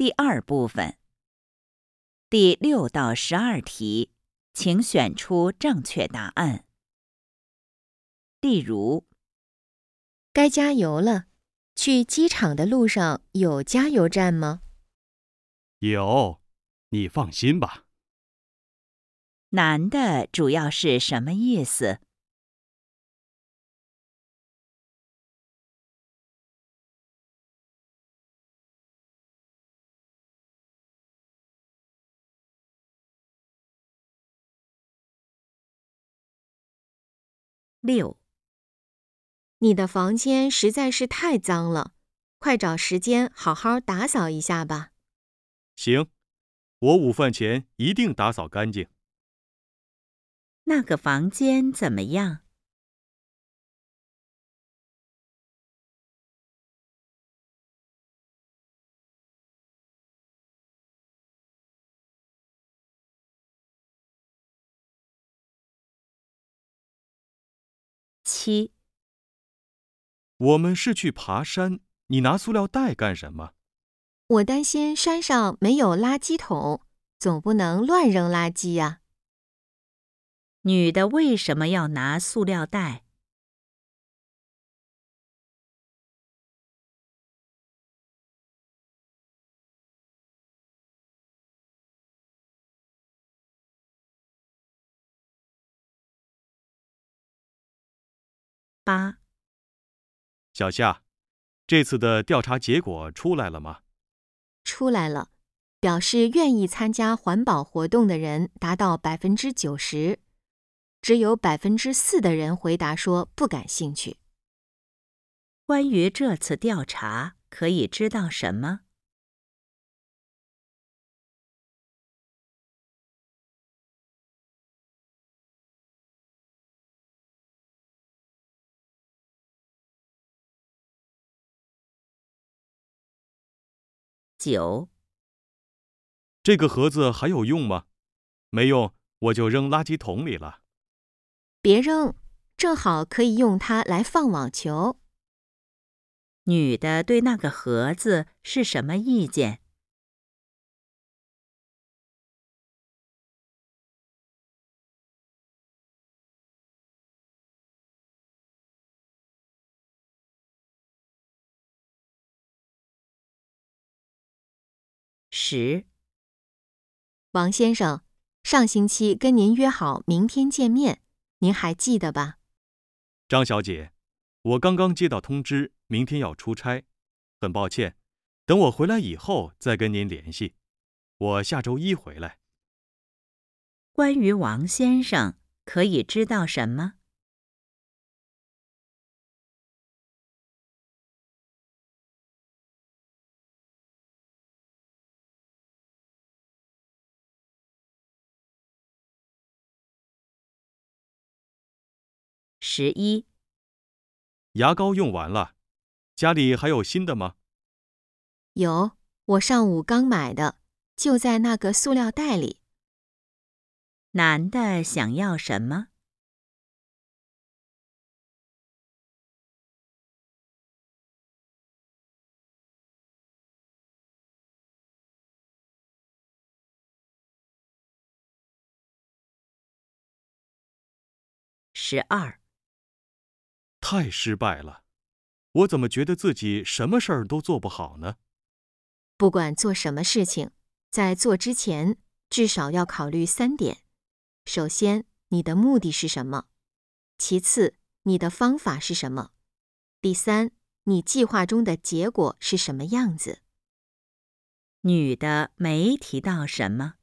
第二部分，第六到十二题，请选出正确答案。例如，该加油了。去机场的路上有加油站吗？有，你放心吧。男的主要是什么意思？六，你的房间实在是太脏了，快找时间好好打扫一下吧。行，我午饭前一定打扫干净。那个房间怎么样？七，我们是去爬山，你拿塑料袋干什么？我担心山上没有垃圾桶，总不能乱扔垃圾呀。女的为什么要拿塑料袋？八，小夏，这次的调查结果出来了吗？出来了，表示愿意参加环保活动的人达到百分之九十，只有百分之四的人回答说不感兴趣。关于这次调查，可以知道什么？九，这个盒子还有用吗？没用，我就扔垃圾桶里了。别扔，正好可以用它来放网球。女的对那个盒子是什么意见？十，王先生，上星期跟您约好明天见面，您还记得吧？张小姐，我刚刚接到通知，明天要出差，很抱歉，等我回来以后再跟您联系。我下周一回来。关于王先生，可以知道什么？十一，牙膏用完了，家里还有新的吗？有，我上午刚买的，就在那个塑料袋里。男的想要什么？十二，太失败了，我怎么觉得自己什么事儿都做不好呢？不管做什么事情，在做之前至少要考虑三点：首先，你的目的是什么；其次，你的方法是什么；第三，你计划中的结果是什么样子。女的没提到什么。